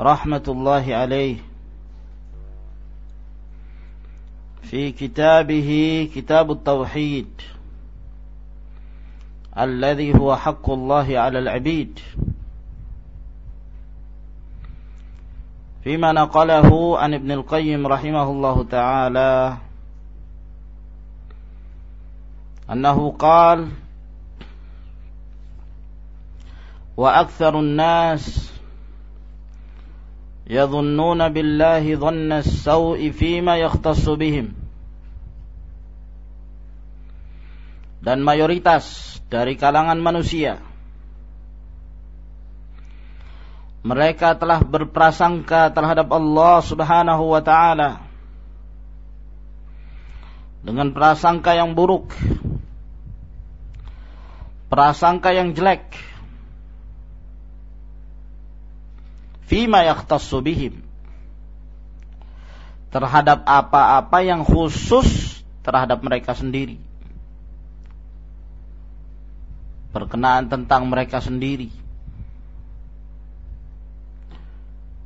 رحمة الله عليه في كتابه كتاب التوحيد الذي هو حق الله على العبيد. فيما نقله عن ابن القيم رحمه الله تعالى أنه قال وأكثر الناس يظنون بالله ظن السوء فيما يختص bihim dan mayoritas dari kalangan manusia mereka telah berprasangka terhadap Allah Subhanahu wa taala dengan prasangka yang buruk prasangka yang jelek fima yakhtassu bihim. Terhadap apa-apa yang khusus terhadap mereka sendiri. Berkenaan tentang mereka sendiri.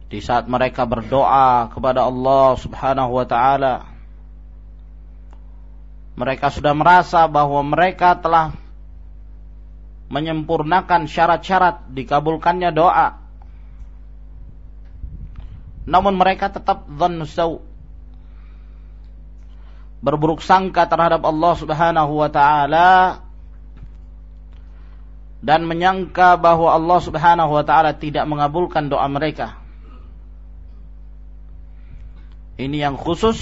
Di saat mereka berdoa kepada Allah Subhanahu wa taala mereka sudah merasa bahwa mereka telah menyempurnakan syarat-syarat dikabulkannya doa namun mereka tetap dhannu berburuk sangka terhadap Allah Subhanahu wa taala dan menyangka bahwa Allah Subhanahu wa taala tidak mengabulkan doa mereka. Ini yang khusus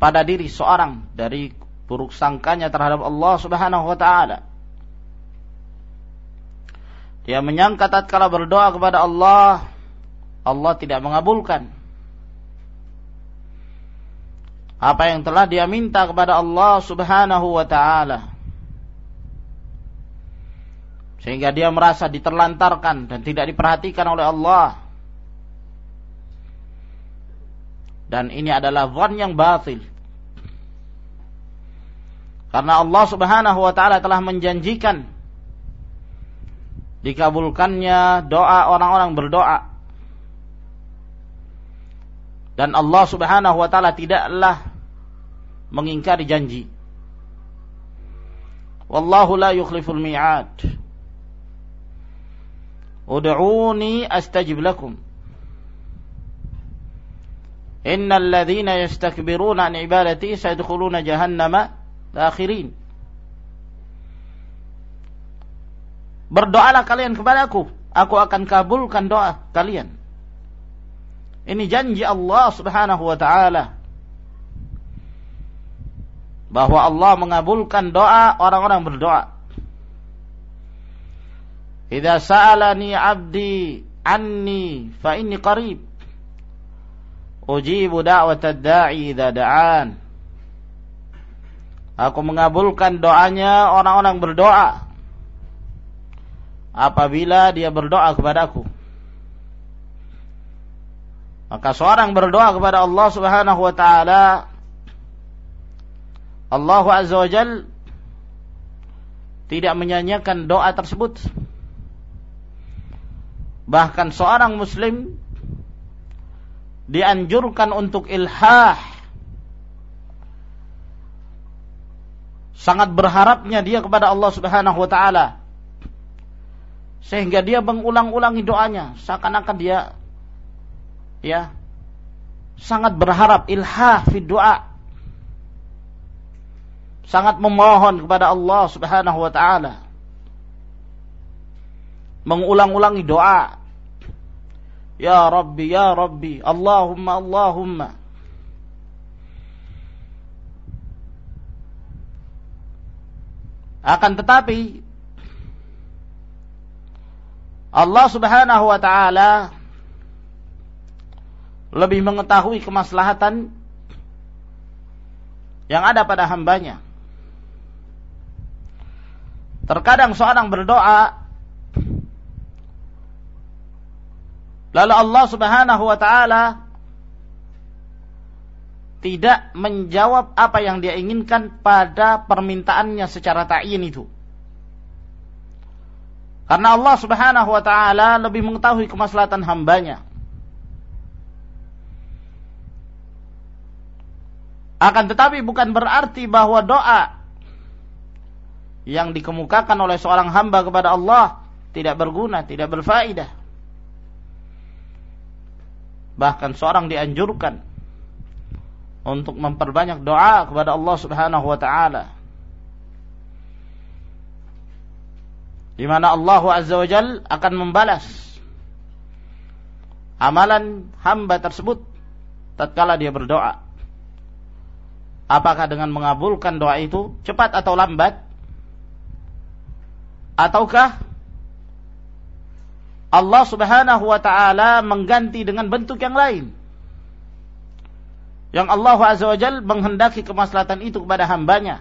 pada diri seorang dari buruk sangkanya terhadap Allah Subhanahu wa taala. Dia menyangka tatkala berdoa kepada Allah Allah tidak mengabulkan apa yang telah dia minta kepada Allah Subhanahu wa taala. Sehingga dia merasa diterlantarkan dan tidak diperhatikan oleh Allah. Dan ini adalah zon yang batil. Karena Allah Subhanahu wa taala telah menjanjikan dikabulkannya doa orang-orang berdoa dan Allah Subhanahu wa taala tidaklah mengingkari janji. Wallahu la yukhliful mi'ad. Ud'uni astajib lakum. Innal ladzina yastakbiruna an ibadati sayadkhuluna jahannama dakhirin. Berdoalah kalian kepadaku, aku akan kabulkan doa kalian. Ini janji Allah Subhanahu wa taala bahwa Allah mengabulkan doa orang-orang berdoa. Idza sa'alani 'abdi anni fa inni qarib. Ujibu da'watad da'i idza da'an. Aku mengabulkan doanya orang-orang berdoa apabila dia berdoa kepadaku. Maka seorang berdoa kepada Allah Subhanahu wa taala Allah Azza wa Jal tidak menyanyikan doa tersebut. Bahkan seorang muslim dianjurkan untuk ilhah. Sangat berharapnya dia kepada Allah Subhanahu wa taala. Sehingga dia mengulang-ulangi doanya. Seakan-akan dia ya. Sangat berharap ilhah fi doa sangat memohon kepada Allah Subhanahu wa taala. Mengulang-ulangi doa. Ya rabbi ya rabbi Allahumma Allahumma. Akan tetapi Allah Subhanahu wa taala lebih mengetahui kemaslahatan yang ada pada hambanya. Terkadang seorang berdoa lalu Allah Subhanahu wa taala tidak menjawab apa yang dia inginkan pada permintaannya secara ta'yin itu. Karena Allah Subhanahu wa taala lebih mengetahui kemaslahatan hambanya. Akan tetapi bukan berarti bahwa doa yang dikemukakan oleh seorang hamba kepada Allah tidak berguna, tidak berfaedah. Bahkan seorang dianjurkan untuk memperbanyak doa kepada Allah Subhanahu wa taala. Di mana Allah Azza wa Jal akan membalas amalan hamba tersebut tatkala dia berdoa. Apakah dengan mengabulkan doa itu cepat atau lambat? Ataukah Allah Subhanahu wa taala mengganti dengan bentuk yang lain? yang Allah Azza wa Jal menghendaki kemaslahatan itu kepada hambanya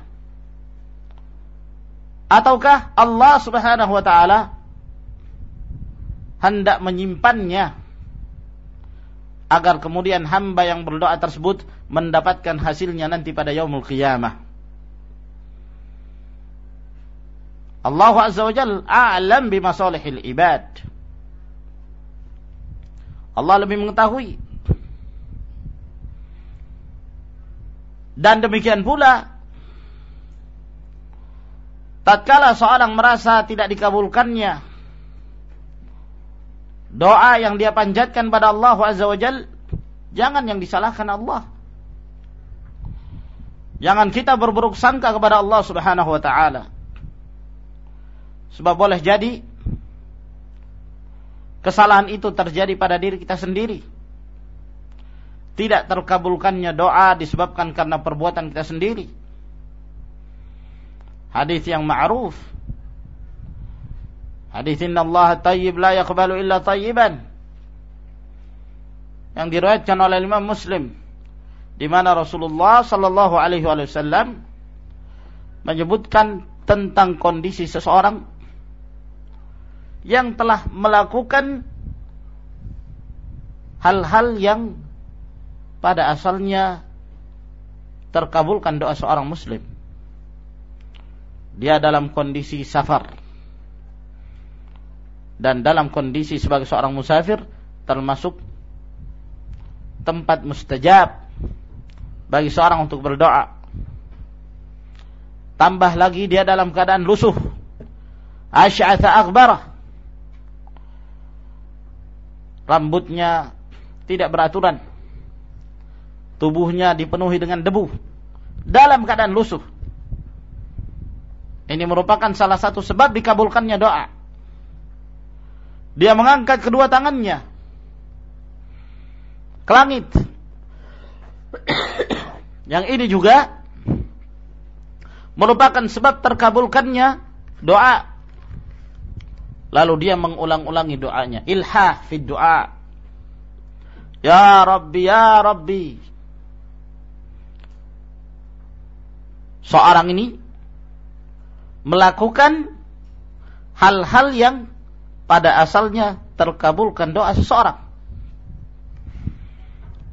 ataukah Allah Subhanahu wa taala hendak menyimpannya agar kemudian hamba yang berdoa tersebut mendapatkan hasilnya nanti pada yaumul qiyamah. Allah Azza wa Jal a'lam bimasalihil ibad. Allah lebih mengetahui. Dan demikian pula tatkala seorang merasa tidak dikabulkannya doa yang dia panjatkan pada Allah Azza wa Jal, jangan yang disalahkan Allah. Jangan kita berburuk sangka kepada Allah Subhanahu wa taala. Sebab boleh jadi kesalahan itu terjadi pada diri kita sendiri tidak terkabulkannya doa disebabkan karena perbuatan kita sendiri. Hadis yang ma'ruf. Hadis inna Allah tayyib la yaqbalu illa tayyiban. Yang diriwayatkan oleh Imam Muslim di mana Rasulullah sallallahu alaihi wasallam menyebutkan tentang kondisi seseorang yang telah melakukan hal-hal yang pada asalnya terkabulkan doa seorang muslim. Dia dalam kondisi safar. Dan dalam kondisi sebagai seorang musafir termasuk tempat mustajab bagi seorang untuk berdoa. Tambah lagi dia dalam keadaan lusuh. Asy'atha akbarah. Rambutnya tidak beraturan tubuhnya dipenuhi dengan debu dalam keadaan lusuh. Ini merupakan salah satu sebab dikabulkannya doa. Dia mengangkat kedua tangannya ke langit. Yang ini juga merupakan sebab terkabulkannya doa. Lalu dia mengulang-ulangi doanya. Ilhah fi doa. Ya Rabbi, Ya Rabbi. seorang ini melakukan hal-hal yang pada asalnya terkabulkan doa seseorang.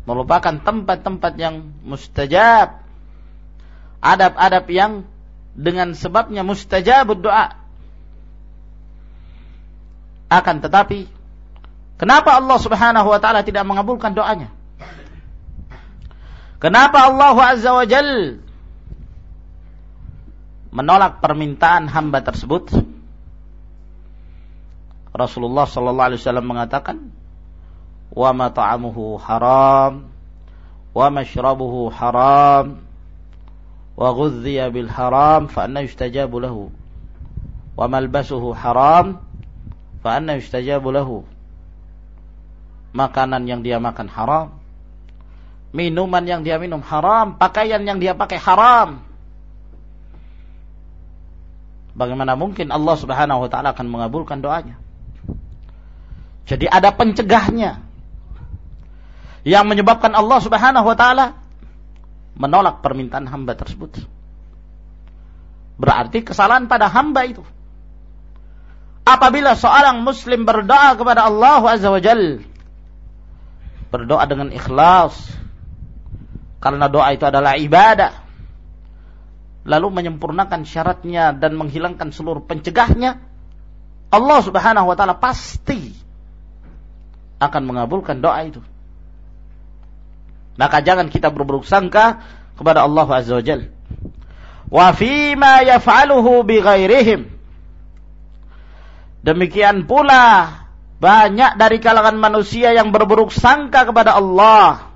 Merupakan tempat-tempat yang mustajab. Adab-adab yang dengan sebabnya mustajab doa. Akan tetapi, kenapa Allah subhanahu wa ta'ala tidak mengabulkan doanya? Kenapa Allah azza wa jalla menolak permintaan hamba tersebut Rasulullah sallallahu alaihi wasallam mengatakan wa mat'amuhu haram wa mashrabuhu haram wa ghudhiya bil haram fa anna yustajabu lahu. Wa malbasuhu haram fa anna yustajabu lahu. Makanan yang dia makan haram minuman yang dia minum haram pakaian yang dia pakai haram. Bagaimana mungkin Allah Subhanahu wa taala akan mengabulkan doanya? Jadi ada pencegahnya yang menyebabkan Allah Subhanahu wa taala menolak permintaan hamba tersebut. Berarti kesalahan pada hamba itu. Apabila seorang muslim berdoa kepada Allah Azza wa Jal, berdoa dengan ikhlas, karena doa itu adalah ibadah, lalu menyempurnakan syaratnya dan menghilangkan seluruh pencegahnya, Allah Subhanahu wa taala pasti akan mengabulkan doa itu. Maka jangan kita berburuk sangka kepada Allah Azza wa Jalla. Wa ma yaf'aluhu bighairihim. Demikian pula banyak dari kalangan manusia yang berburuk sangka kepada Allah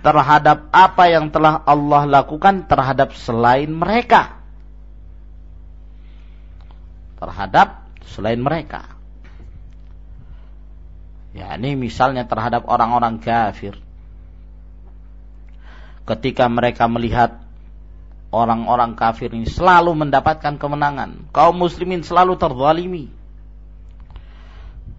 terhadap apa yang telah Allah lakukan terhadap selain mereka. Terhadap selain mereka. Ya, ini misalnya terhadap orang-orang kafir. Ketika mereka melihat orang-orang kafir ini selalu mendapatkan kemenangan, kaum muslimin selalu terzalimi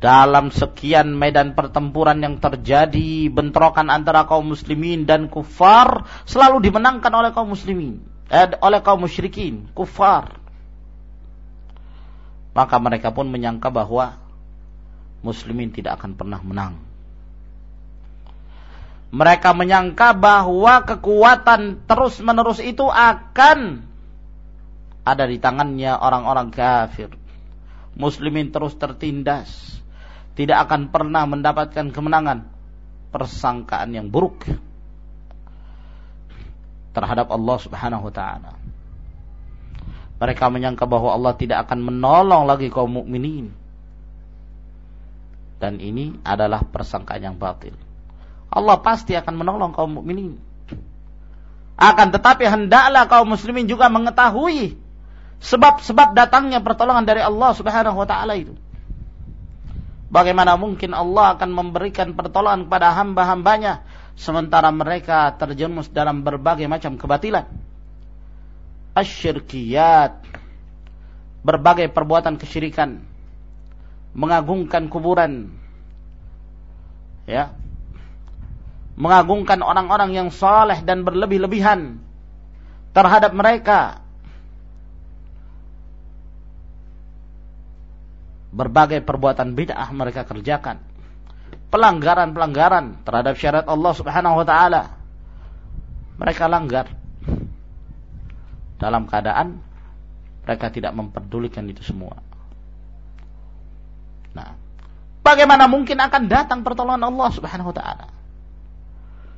dalam sekian medan pertempuran yang terjadi bentrokan antara kaum muslimin dan kufar selalu dimenangkan oleh kaum muslimin eh, oleh kaum musyrikin kufar maka mereka pun menyangka bahwa muslimin tidak akan pernah menang mereka menyangka bahwa kekuatan terus-menerus itu akan ada di tangannya orang-orang kafir muslimin terus tertindas tidak akan pernah mendapatkan kemenangan persangkaan yang buruk terhadap Allah Subhanahu wa taala. Mereka menyangka bahwa Allah tidak akan menolong lagi kaum mukminin. Dan ini adalah persangkaan yang batil. Allah pasti akan menolong kaum mukminin. Akan tetapi hendaklah kaum muslimin juga mengetahui sebab-sebab datangnya pertolongan dari Allah Subhanahu wa taala itu. Bagaimana mungkin Allah akan memberikan pertolongan kepada hamba-hambanya sementara mereka terjerumus dalam berbagai macam kebatilan. Asyirkiyat, berbagai perbuatan kesyirikan, mengagungkan kuburan, ya, mengagungkan orang-orang yang saleh dan berlebih-lebihan terhadap mereka berbagai perbuatan bid'ah mereka kerjakan. Pelanggaran-pelanggaran terhadap syariat Allah Subhanahu wa taala. Mereka langgar dalam keadaan mereka tidak memperdulikan itu semua. Nah, bagaimana mungkin akan datang pertolongan Allah Subhanahu wa taala?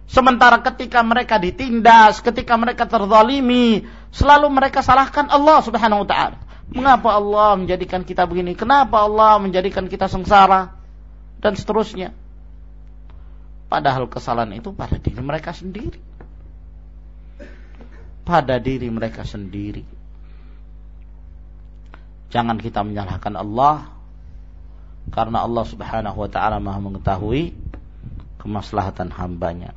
Sementara ketika mereka ditindas, ketika mereka terzalimi, selalu mereka salahkan Allah Subhanahu wa taala. Mengapa Allah menjadikan kita begini? Kenapa Allah menjadikan kita sengsara? Dan seterusnya. Padahal kesalahan itu pada diri mereka sendiri. Pada diri mereka sendiri. Jangan kita menyalahkan Allah karena Allah Subhanahu wa taala Maha mengetahui kemaslahatan hambanya.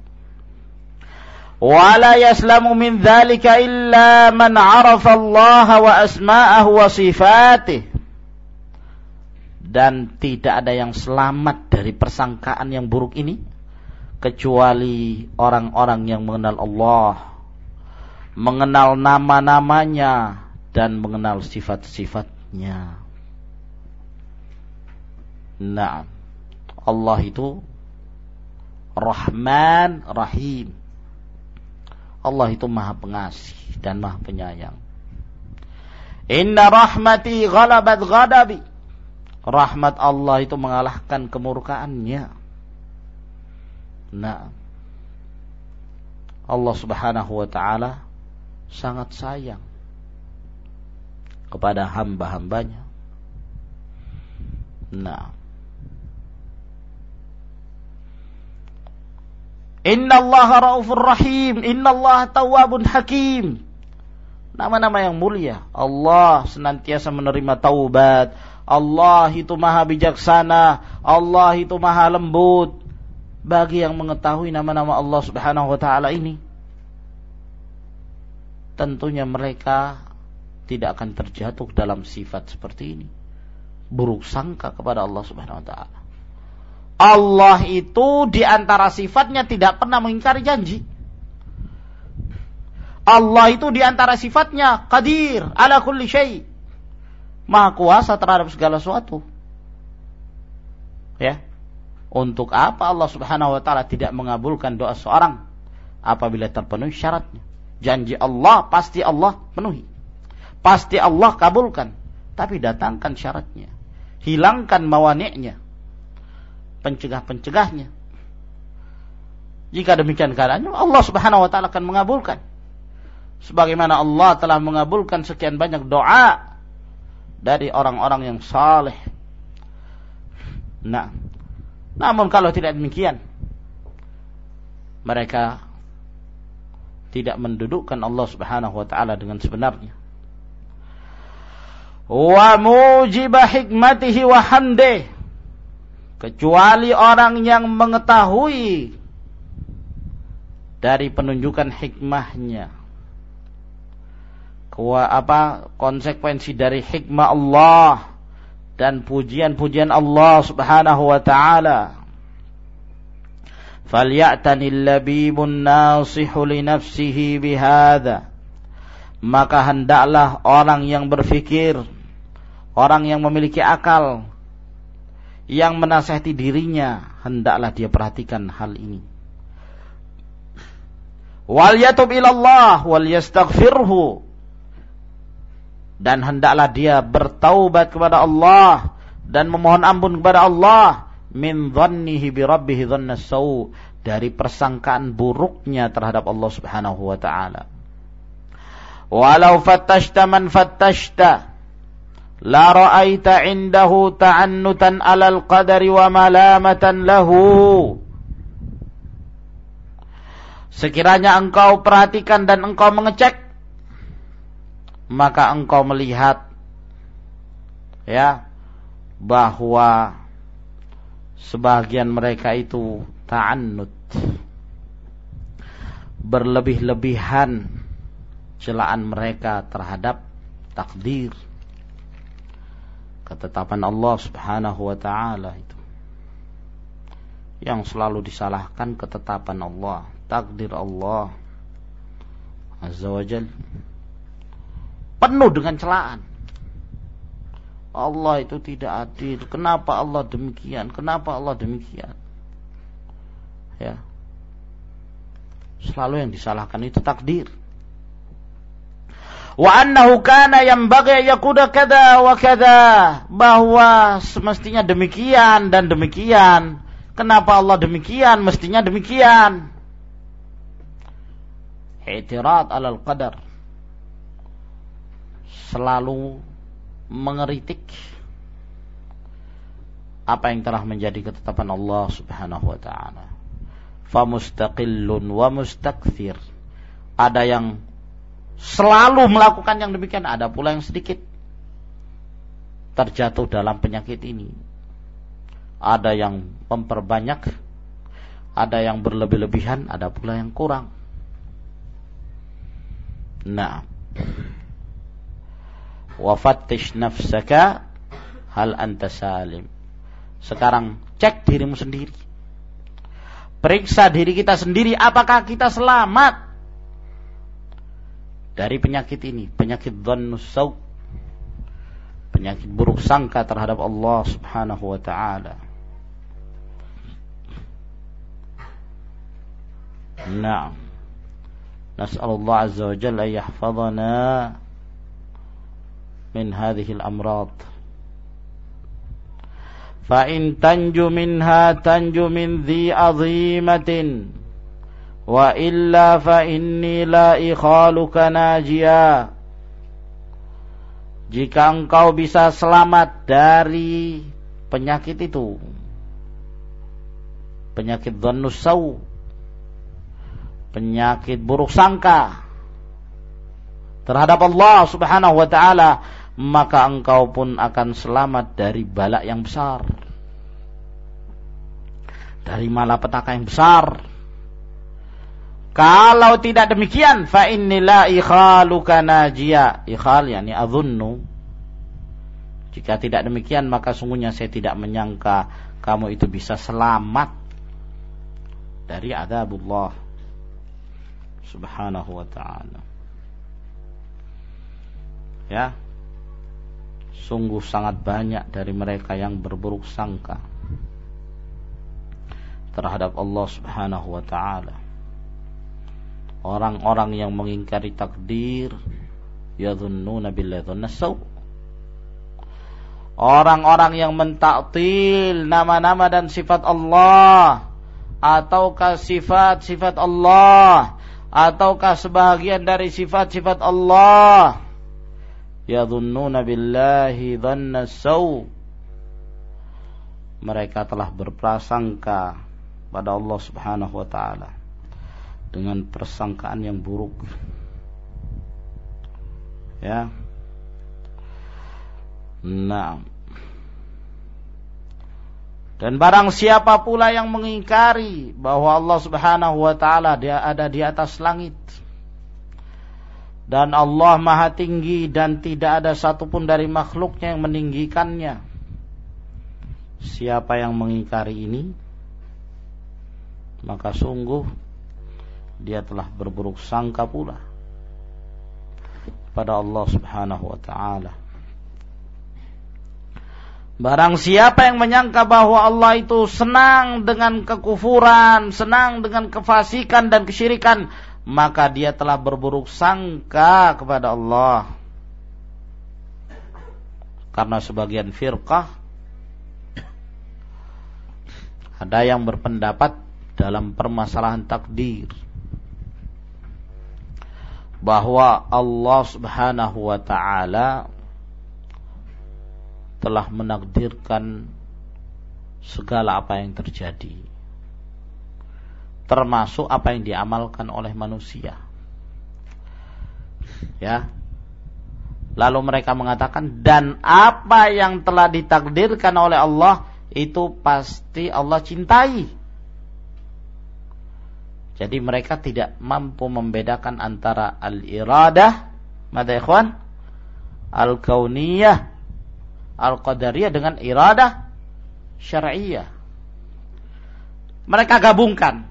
Wala yaslamu min dzalika illa man 'arafa Allah wa asma'ahu wa sifatih. Dan tidak ada yang selamat dari persangkaan yang buruk ini kecuali orang-orang yang mengenal Allah, mengenal nama-namanya dan mengenal sifat-sifatnya nah Allah itu Rahman Rahim Allah itu maha pengasih dan maha penyayang. Inna rahmati ghalabat ghadabi. Rahmat Allah itu mengalahkan kemurkaannya. Nah, Allah subhanahu wa ta'ala sangat sayang kepada hamba-hambanya. Nah. Inna Allah raufur rahim. Inna Allah tawabun hakim. Nama-nama yang mulia. Allah senantiasa menerima taubat. Allah itu maha bijaksana. Allah itu maha lembut. Bagi yang mengetahui nama-nama Allah subhanahu wa ta'ala ini. Tentunya mereka tidak akan terjatuh dalam sifat seperti ini. Buruk sangka kepada Allah subhanahu wa ta'ala. Allah itu di antara sifatnya tidak pernah mengingkari janji. Allah itu di antara sifatnya qadir ala kulli syai. Maha kuasa terhadap segala sesuatu. Ya. Untuk apa Allah Subhanahu wa taala tidak mengabulkan doa seorang apabila terpenuhi syaratnya? Janji Allah pasti Allah penuhi. Pasti Allah kabulkan. Tapi datangkan syaratnya. Hilangkan mawaniknya pencegah-pencegahnya. Jika demikian keadaannya, Allah Subhanahu wa taala akan mengabulkan. Sebagaimana Allah telah mengabulkan sekian banyak doa dari orang-orang yang saleh. Nah, namun kalau tidak demikian, mereka tidak mendudukkan Allah Subhanahu wa taala dengan sebenarnya. Wa mujibah hikmatihi wa hamdih kecuali orang yang mengetahui dari penunjukan hikmahnya. Kua, apa konsekuensi dari hikmah Allah dan pujian-pujian Allah Subhanahu wa taala. Falyatani labibun nasihu li nafsihi bihadha. Maka hendaklah orang yang berfikir orang yang memiliki akal yang menasihati dirinya hendaklah dia perhatikan hal ini. Wal yatub ilallah wal yastaghfirhu dan hendaklah dia bertaubat kepada Allah dan memohon ampun kepada Allah min dhannihi bi rabbih dhanna dari persangkaan buruknya terhadap Allah Subhanahu wa taala. Walau fattashta man fattashta la ra'aita indahu ta'annutan 'alal qadari wa malamatan lahu. Sekiranya engkau perhatikan dan engkau mengecek maka engkau melihat ya bahwa sebagian mereka itu ta'annut. Berlebih-lebihan celaan mereka terhadap takdir ketetapan Allah Subhanahu wa taala itu yang selalu disalahkan ketetapan Allah, takdir Allah Azza wa Jal penuh dengan celaan. Allah itu tidak adil. Kenapa Allah demikian? Kenapa Allah demikian? Ya. Selalu yang disalahkan itu takdir wa annahu kana yanbaghi yakuda kada wa kada bahwa semestinya demikian dan demikian. Kenapa Allah demikian? Mestinya demikian. I'tirad alal qadar. Selalu mengeritik apa yang telah menjadi ketetapan Allah Subhanahu wa taala. Fa mustaqillun wa mustakthir ada yang selalu melakukan yang demikian, ada pula yang sedikit terjatuh dalam penyakit ini. Ada yang memperbanyak, ada yang berlebih-lebihan, ada pula yang kurang. Nah, wafattish nafsaka hal anta salim. Sekarang cek dirimu sendiri. Periksa diri kita sendiri apakah kita selamat dari penyakit ini, penyakit dhannus penyakit buruk sangka terhadap Allah Subhanahu wa taala. Naam. Nas'alullah azza wa jalla yahfazana min hadhihi al-amrad. Fa in tanju minha tanju min dhi azimatin fa inni la ikhaluka najia. Jika engkau bisa selamat dari penyakit itu penyakit dhannusau penyakit buruk sangka terhadap Allah Subhanahu wa taala maka engkau pun akan selamat dari balak yang besar dari malapetaka yang besar kalau tidak demikian, fa innila ikhaluka najia. Ikhal yakni adzunnu. Jika tidak demikian, maka sungguhnya saya tidak menyangka kamu itu bisa selamat dari azabullah subhanahu wa ta'ala. Ya. Sungguh sangat banyak dari mereka yang berburuk sangka terhadap Allah subhanahu wa ta'ala orang-orang yang mengingkari takdir yadhunnuna billahi dhannasaw orang-orang yang mentaktil nama-nama dan sifat Allah ataukah sifat-sifat Allah ataukah sebahagian dari sifat-sifat Allah yadhunnuna billahi dhannasaw mereka telah berprasangka pada Allah Subhanahu wa taala dengan persangkaan yang buruk. Ya. Nah. Dan barang siapa pula yang mengingkari bahwa Allah Subhanahu wa taala dia ada di atas langit dan Allah Maha Tinggi dan tidak ada satupun dari makhluknya yang meninggikannya. Siapa yang mengingkari ini, maka sungguh dia telah berburuk sangka pula pada Allah Subhanahu wa taala. Barang siapa yang menyangka bahwa Allah itu senang dengan kekufuran, senang dengan kefasikan dan kesyirikan, maka dia telah berburuk sangka kepada Allah. Karena sebagian firqah ada yang berpendapat dalam permasalahan takdir bahwa Allah Subhanahu wa taala telah menakdirkan segala apa yang terjadi termasuk apa yang diamalkan oleh manusia. Ya. Lalu mereka mengatakan dan apa yang telah ditakdirkan oleh Allah itu pasti Allah cintai jadi mereka tidak mampu membedakan antara al-iradah, mada ikhwan? Al-kauniyah, al-qadariyah dengan iradah syar'iyah. Mereka gabungkan.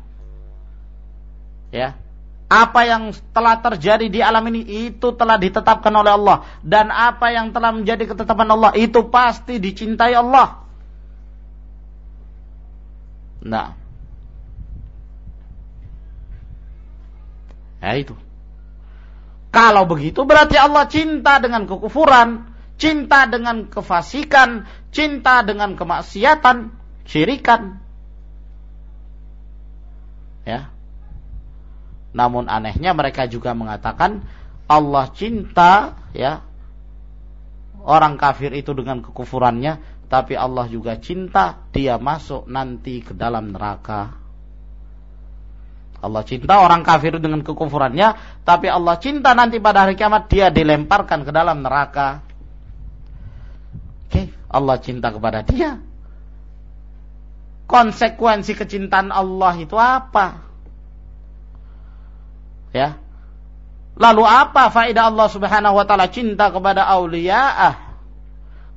Ya. Apa yang telah terjadi di alam ini itu telah ditetapkan oleh Allah dan apa yang telah menjadi ketetapan Allah itu pasti dicintai Allah. Nah, Ya itu. Kalau begitu berarti Allah cinta dengan kekufuran, cinta dengan kefasikan, cinta dengan kemaksiatan, syirikan. Ya. Namun anehnya mereka juga mengatakan Allah cinta ya orang kafir itu dengan kekufurannya, tapi Allah juga cinta dia masuk nanti ke dalam neraka. Allah cinta orang kafir dengan kekufurannya, tapi Allah cinta nanti pada hari kiamat dia dilemparkan ke dalam neraka. Oke, Allah cinta kepada dia. Konsekuensi kecintaan Allah itu apa? Ya. Lalu apa faedah Allah Subhanahu wa taala cinta kepada auliya'ah?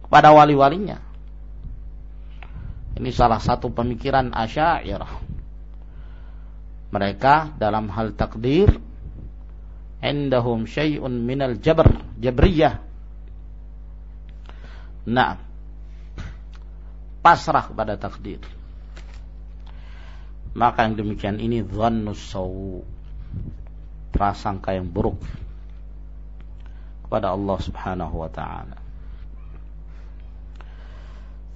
Kepada wali-walinya. Ini salah satu pemikiran Asy'ariyah mereka dalam hal takdir indahum syai'un minal jabr jabriyah nah pasrah kepada takdir maka yang demikian ini dhannus sawu prasangka yang buruk kepada Allah Subhanahu wa taala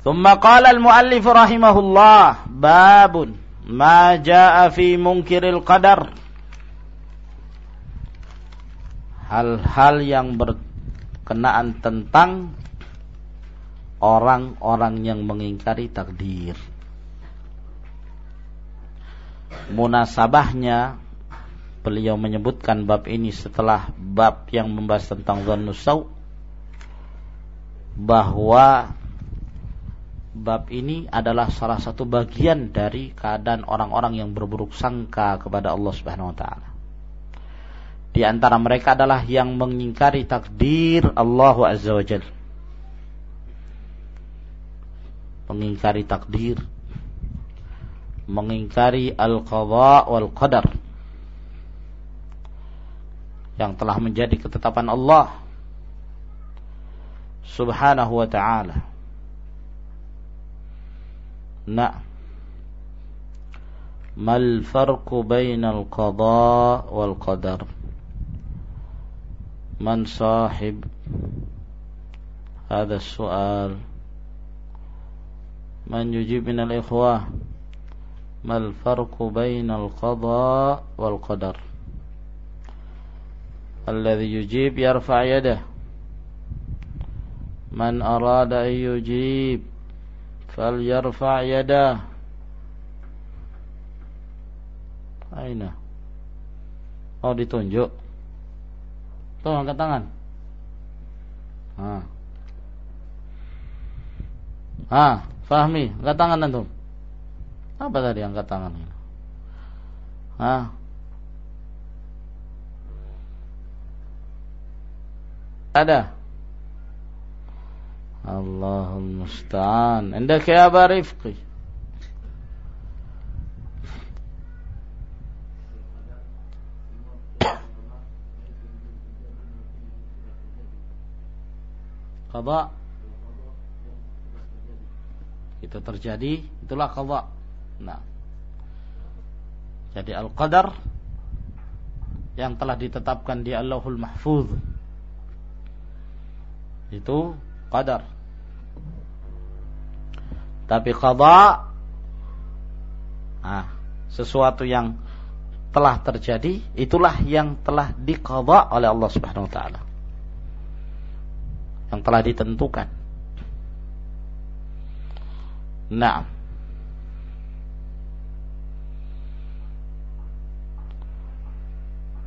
ثم قال المؤلف رحمه الله باب ma jaa fi munkiril qadar hal-hal yang ber, kenaan tentang orang-orang yang mengingkari takdir. Munasabahnya beliau menyebutkan bab ini setelah bab yang membahas tentang dhannus bahwa bab ini adalah salah satu bagian dari keadaan orang-orang yang berburuk sangka kepada Allah Subhanahu wa taala. Di antara mereka adalah yang mengingkari takdir Allah Azza wa. Mengingkari takdir, mengingkari al-qadha wal qadar yang telah menjadi ketetapan Allah Subhanahu wa taala نعم. ما الفرق بين القضاء والقدر؟ من صاحب؟ هذا السؤال. من يجيب من الإخوة؟ ما الفرق بين القضاء والقدر؟ الذي يجيب يرفع يده. من أراد أن يجيب فليرفع يداه Aina Oh ditunjuk Tuh angkat tangan Ah Ah Fahmi Angkat tangan antum Apa tadi angkat tangan ini Ah Ada الله المستعان عندك يا أبا رفقي qada itu terjadi itulah qada nah jadi al-qadar yang telah ditetapkan di Allahul Mahfuz itu qadar. Tapi qada ah, sesuatu yang telah terjadi itulah yang telah diqadha oleh Allah Subhanahu wa taala. Yang telah ditentukan. Nah.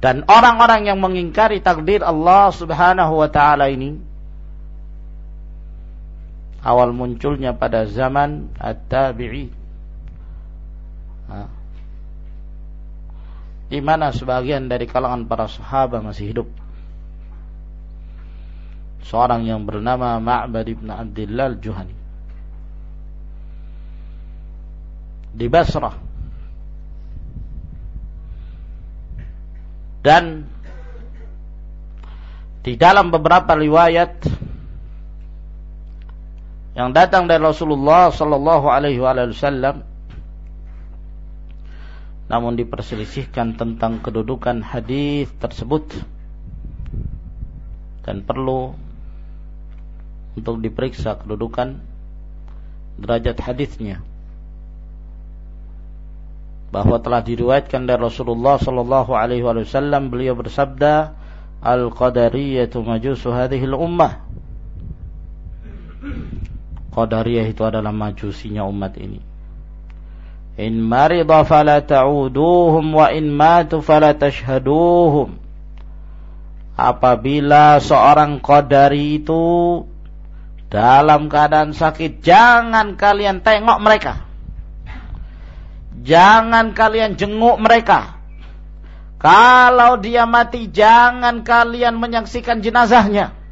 Dan orang-orang yang mengingkari takdir Allah Subhanahu wa taala ini awal munculnya pada zaman at-tabi'i. Di mana sebagian dari kalangan para sahabat masih hidup? Seorang yang bernama Ma'bad ibn Abdullah al-Juhani. Di Basrah. Dan di dalam beberapa riwayat yang datang dari Rasulullah sallallahu alaihi wasallam. Namun diperselisihkan tentang kedudukan hadis tersebut. Dan perlu untuk diperiksa kedudukan derajat hadisnya. Bahwa telah diriwayatkan dari Rasulullah sallallahu alaihi wasallam beliau bersabda al-qadariyatu majusu hadhihi al-ummah Qadariyah itu adalah majusinya umat ini. In marida fala ta'uduhum wa in matu fala tashhaduhum. Apabila seorang qadari itu dalam keadaan sakit, jangan kalian tengok mereka. Jangan kalian jenguk mereka. Kalau dia mati, jangan kalian menyaksikan jenazahnya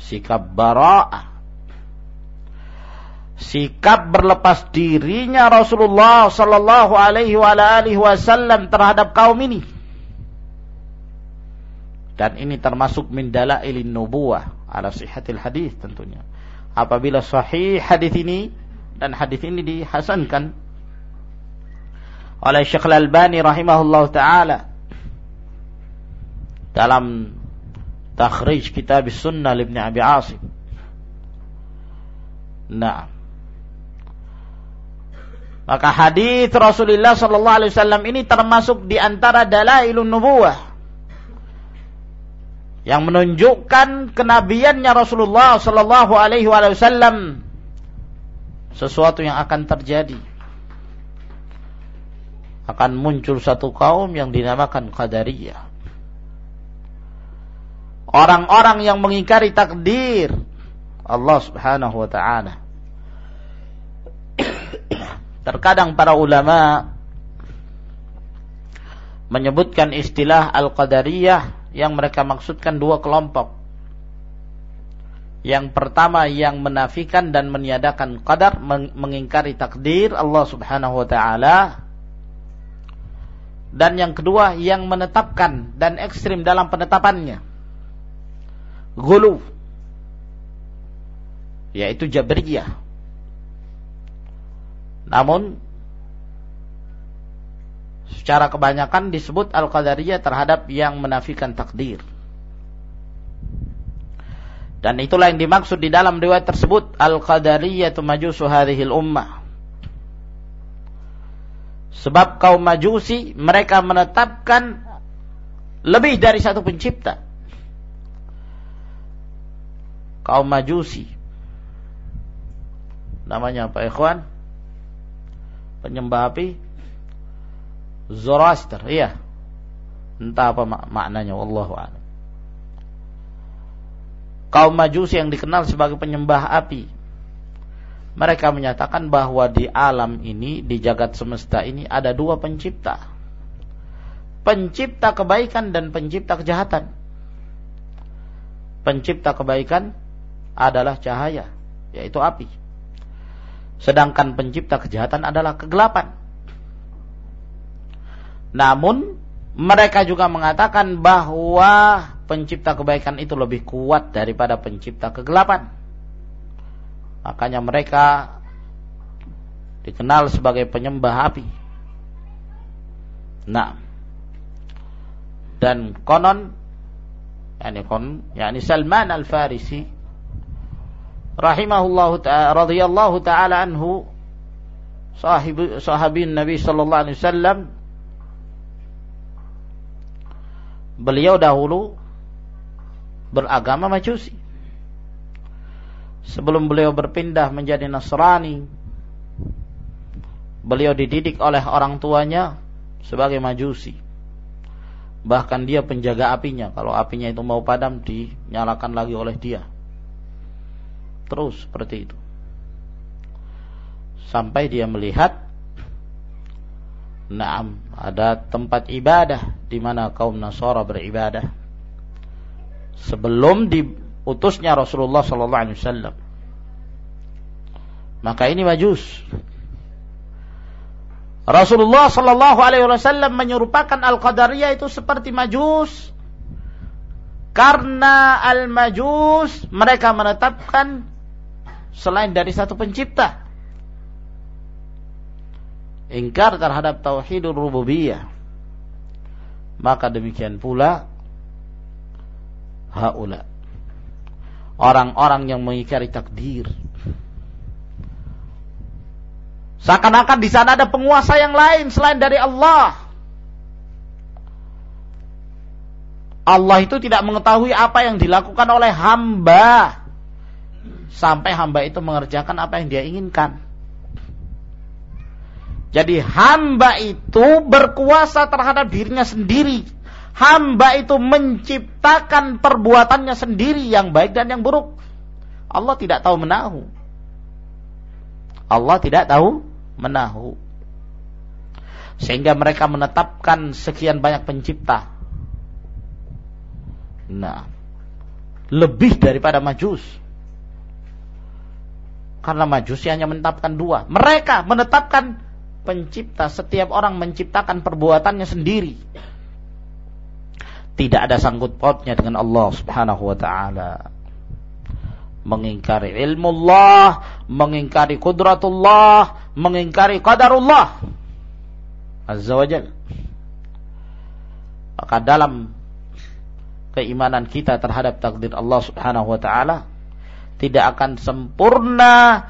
sikap bara'ah sikap berlepas dirinya Rasulullah sallallahu alaihi wasallam terhadap kaum ini. Dan ini termasuk min dalailin nubuwah. Ala sihhatil hadis tentunya. Apabila sahih hadis ini dan hadis ini dihasankan oleh Syekh Al-Albani rahimahullah taala dalam takhrij kitab sunnah Ibn Abi Asim. Nah. Maka hadis Rasulullah sallallahu alaihi wasallam ini termasuk di antara dalailun nubuwah. yang menunjukkan kenabiannya Rasulullah sallallahu alaihi wasallam sesuatu yang akan terjadi akan muncul satu kaum yang dinamakan Qadariyah orang-orang yang mengingkari takdir Allah Subhanahu wa taala terkadang para ulama menyebutkan istilah al-qadariyah yang mereka maksudkan dua kelompok. Yang pertama yang menafikan dan meniadakan qadar, mengingkari takdir Allah Subhanahu wa taala. Dan yang kedua yang menetapkan dan ekstrim dalam penetapannya. Gulu yaitu Jabriyah. Namun secara kebanyakan disebut Al-Qadariyah terhadap yang menafikan takdir. Dan itulah yang dimaksud di dalam riwayat tersebut Al-Qadariyah majusu hadhil ummah. Sebab kaum majusi mereka menetapkan lebih dari satu pencipta. Kaum majusi. Namanya apa ikhwan? Penyembah api Zoroaster, iya. Entah apa mak maknanya, a'lam. Kaum Majusi yang dikenal sebagai penyembah api. Mereka menyatakan bahwa di alam ini, di jagat semesta ini ada dua pencipta. Pencipta kebaikan dan pencipta kejahatan. Pencipta kebaikan adalah cahaya, yaitu api. Sedangkan pencipta kejahatan adalah kegelapan. Namun mereka juga mengatakan bahwa pencipta kebaikan itu lebih kuat daripada pencipta kegelapan. Makanya mereka dikenal sebagai penyembah api. Nah, dan konon yakni kon yakni Salman Al-Farisi rahimahullahu ta'ala radhiyallahu ta'ala anhu sahib sahabin Nabi sallallahu alaihi wasallam beliau dahulu beragama Majusi. Sebelum beliau berpindah menjadi Nasrani, beliau dididik oleh orang tuanya sebagai Majusi. Bahkan dia penjaga apinya. Kalau apinya itu mau padam, dinyalakan lagi oleh dia. Terus seperti itu. Sampai dia melihat Naam, ada tempat ibadah di mana kaum Nasara beribadah. Sebelum diutusnya Rasulullah sallallahu alaihi wasallam. Maka ini majus. Rasulullah sallallahu alaihi wasallam menyerupakan Al-Qadariyah itu seperti majus. Karena al-majus mereka menetapkan selain dari satu pencipta. Ingkar terhadap tauhidur rububiyah. Maka demikian pula haula. Orang-orang yang mengingkari takdir. Seakan-akan di sana ada penguasa yang lain selain dari Allah. Allah itu tidak mengetahui apa yang dilakukan oleh hamba sampai hamba itu mengerjakan apa yang dia inginkan jadi hamba itu berkuasa terhadap dirinya sendiri. Hamba itu menciptakan perbuatannya sendiri yang baik dan yang buruk. Allah tidak tahu menahu. Allah tidak tahu menahu. Sehingga mereka menetapkan sekian banyak pencipta. Nah, lebih daripada majus. Karena majus hanya menetapkan dua. Mereka menetapkan pencipta, setiap orang menciptakan perbuatannya sendiri. Tidak ada sangkut pautnya dengan Allah Subhanahu wa taala. Mengingkari ilmu Allah, mengingkari kudratullah, mengingkari qadarullah. Azza wa Jal. Maka dalam keimanan kita terhadap takdir Allah Subhanahu wa taala tidak akan sempurna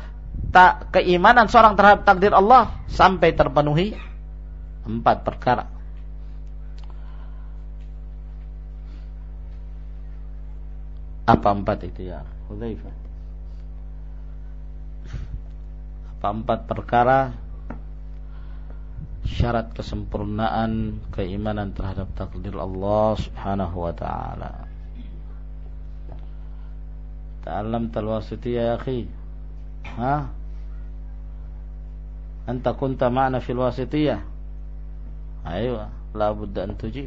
tak keimanan seorang terhadap takdir Allah sampai terpenuhi empat perkara. Apa empat itu ya? Hudzaifah. Apa empat perkara syarat kesempurnaan keimanan terhadap takdir Allah Subhanahu wa taala. Ta'allam talwasitiyah ya akhi. Ha? Anta kunta ma'na. Ayo, la budda an tujib.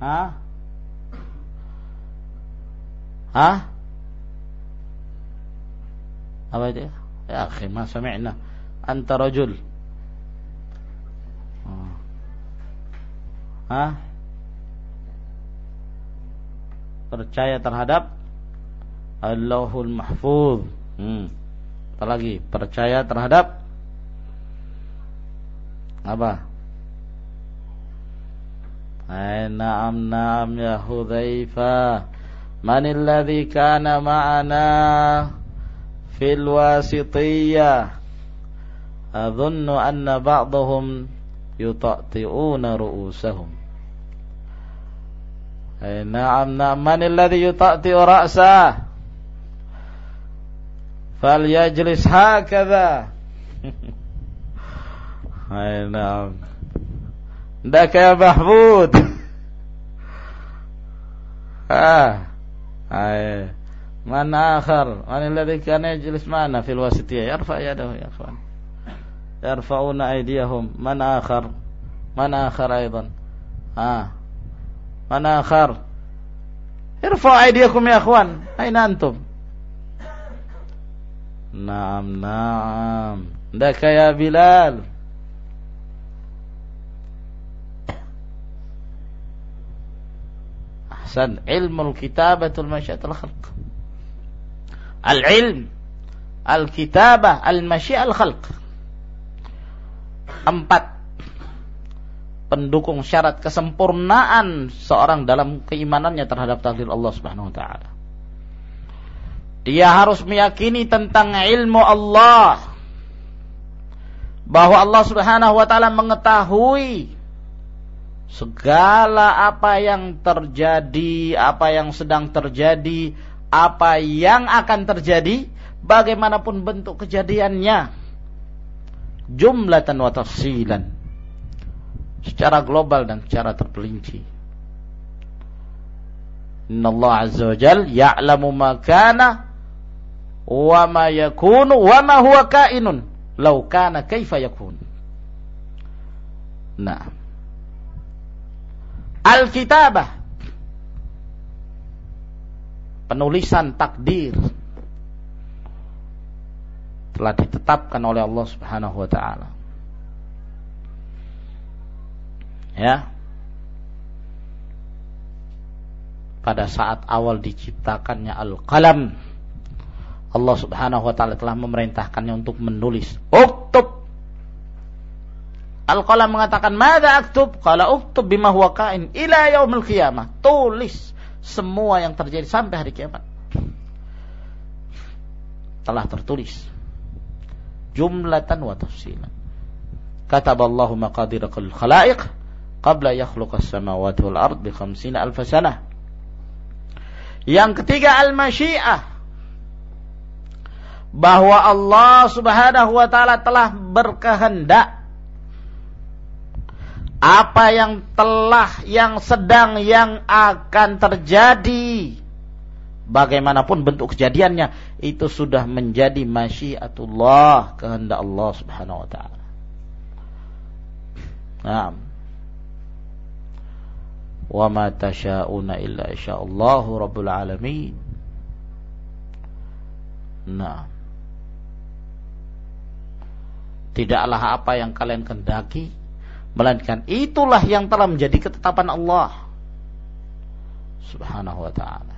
Ha? Ha? Ya akhi, ma sami'na. Anta rajul. Percaya terhadap Allahul Mahfuz. Hmm. Apa lagi? Percaya terhadap apa? Ay, na'am na'am ya Hudzaifah. Man alladhi kana ma'ana fil wasitiyah? Adhunnu anna ba'dahum yuta'ti'una ru'usahum. Ay na'am na'am. Manil orasa, yuta'ti Fal yajlis hakadha. Hai eh, na'am. Daka ya Mahmud? Ah. Eh, man akhar? Man alladhi kana yajlis ma'na fil wasitiyah? Yarfa yadahu ya akhwan. Yarfa'una aydiyahum. Man akhar? Man akhar aydan. Ah. من آخر. ارفعوا أيديكم يا أخوان. أين أنتم؟ نعم نعم. لك يا بلال. أحسن. علم الكتابة المشيئة الخلق. العلم الكتابة المشيئة الخلق. empat pendukung syarat kesempurnaan seorang dalam keimanannya terhadap takdir Allah Subhanahu wa taala. Dia harus meyakini tentang ilmu Allah. Bahwa Allah subhanahu wa ta'ala mengetahui segala apa yang terjadi, apa yang sedang terjadi, apa yang akan terjadi, bagaimanapun bentuk kejadiannya. Jumlatan wa tafsilan. Secara global dan secara terperinci. Inna Allah Azza wa Jal ya'lamu ma kana wa ma yakunu wa ma huwa kainun. Law kana kaifa yakun. Nah. Al-kitabah. Penulisan takdir. Telah ditetapkan oleh Allah Subhanahu wa taala ya pada saat awal diciptakannya al-qalam Allah Subhanahu wa taala telah memerintahkannya untuk menulis. Uktub. Al-Qalam mengatakan, "Madza aktub?" Qala uktub bima huwa kain ila yaumil qiyamah. Tulis semua yang terjadi sampai hari kiamat. Telah tertulis. Jumlatan wa tafsilan. Kataballahu maqadir khalaiq qabla yakhluqa as-samawati wal ard bi 50 alf. Yang ketiga al-masyiah bahwa Allah Subhanahu wa taala telah berkehendak apa yang telah yang sedang yang akan terjadi bagaimanapun bentuk kejadiannya itu sudah menjadi masyiatullah kehendak Allah Subhanahu wa taala. Naam. Wa ma tasyauna illa insyaallah rabbul alamin. Nah. Tidaklah apa yang kalian kendaki melainkan itulah yang telah menjadi ketetapan Allah. Subhanahu wa ta'ala.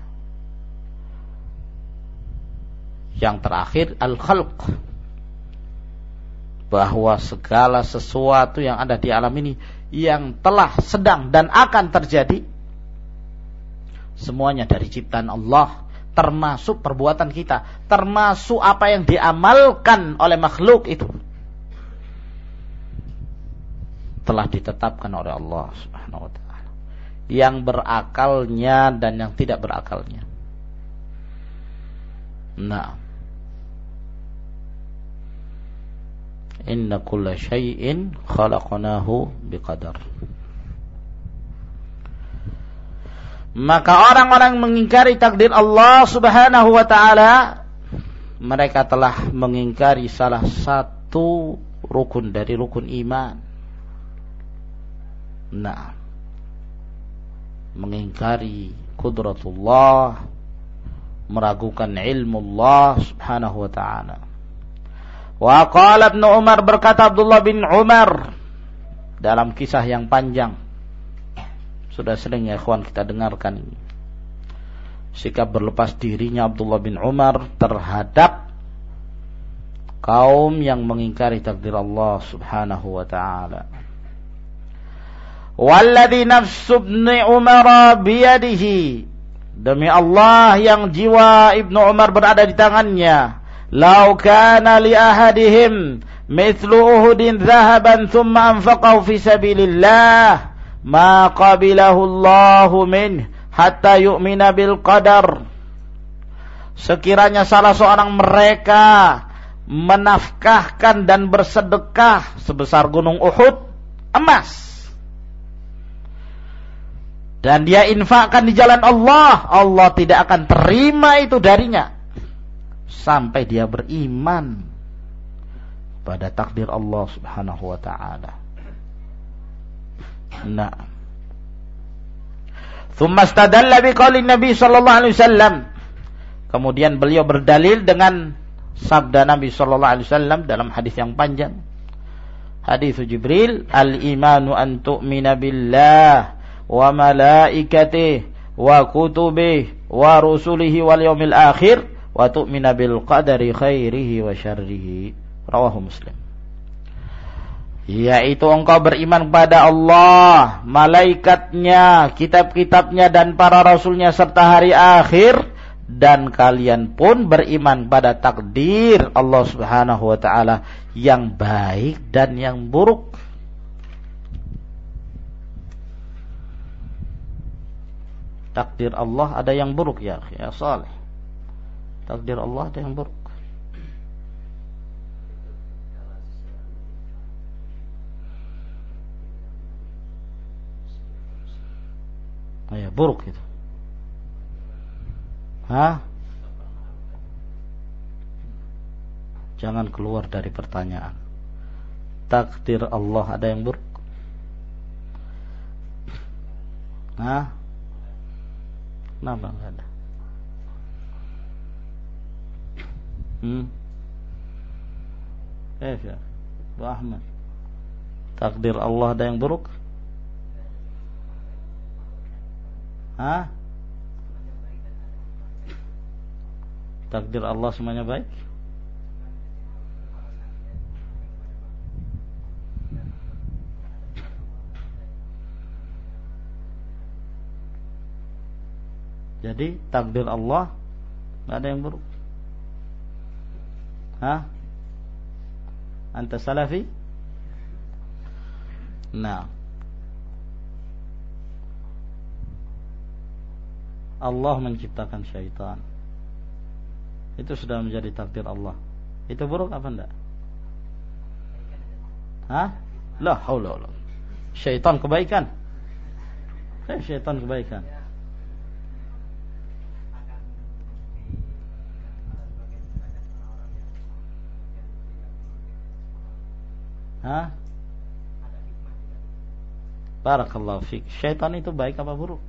Yang terakhir al-khalq bahwa segala sesuatu yang ada di alam ini yang telah sedang dan akan terjadi semuanya dari ciptaan Allah termasuk perbuatan kita termasuk apa yang diamalkan oleh makhluk itu telah ditetapkan oleh Allah Subhanahu wa taala. Yang berakalnya dan yang tidak berakalnya. Nah. Inna kulla syai'in khalaqnahu biqadar. Maka orang-orang mengingkari takdir Allah Subhanahu wa taala mereka telah mengingkari salah satu rukun dari rukun iman. Nah, mengingkari kudratullah, meragukan ilmu Allah Subhanahu wa taala. Wa qala Ibnu Umar berkata Abdullah bin Umar dalam kisah yang panjang sudah sering ya ikhwan kita dengarkan ini. Sikap berlepas dirinya Abdullah bin Umar terhadap kaum yang mengingkari takdir Allah Subhanahu wa taala. Walladhi nafsu ibni Umar biyadihi Demi Allah yang jiwa Ibnu Umar berada di tangannya. Lau kana li ahadihim mithlu Uhudin dhahaban thumma anfaqahu fi sabilillah ma qabilahu Allahu min hatta yu'mina bil qadar. Sekiranya salah seorang mereka menafkahkan dan bersedekah sebesar gunung Uhud emas. Dan dia infakkan di jalan Allah Allah tidak akan terima itu darinya sampai dia beriman pada takdir Allah Subhanahu wa taala Nah. Thumma istadalla biqauli Nabi sallallahu alaihi wasallam. Kemudian beliau berdalil dengan sabda Nabi sallallahu alaihi wasallam dalam hadis yang panjang. Hadis Jibril, "Al-imanu an tu'mina billah wa malaikatihi wa kutubihi wa rusulihi wal yaumil akhir wa tu'mina bil qadari khairihi wa syarrihi." Rawahu Muslim yaitu engkau beriman kepada Allah, malaikatnya, kitab-kitabnya dan para rasulnya serta hari akhir dan kalian pun beriman pada takdir Allah Subhanahu wa taala yang baik dan yang buruk. Takdir Allah ada yang buruk ya, ya saleh. Takdir Allah ada yang buruk. Oh ya, buruk itu. Hah? Jangan keluar dari pertanyaan. Takdir Allah ada yang buruk? Hah? Kenapa enggak ada? Hmm? Eh, ya. Bu Ahmad. Takdir Allah ada yang buruk? Hah? Takdir Allah semuanya baik? Jadi takdir Allah nggak ada yang buruk. Hah? Anta salafi? Nah. Allah menciptakan syaitan. Itu sudah menjadi takdir Allah. Itu buruk apa enggak? Hah? La haula wala. Syaitan kebaikan. Eh, syaitan kebaikan. Hah? Barakallahu fiik. Syaitan itu baik apa buruk?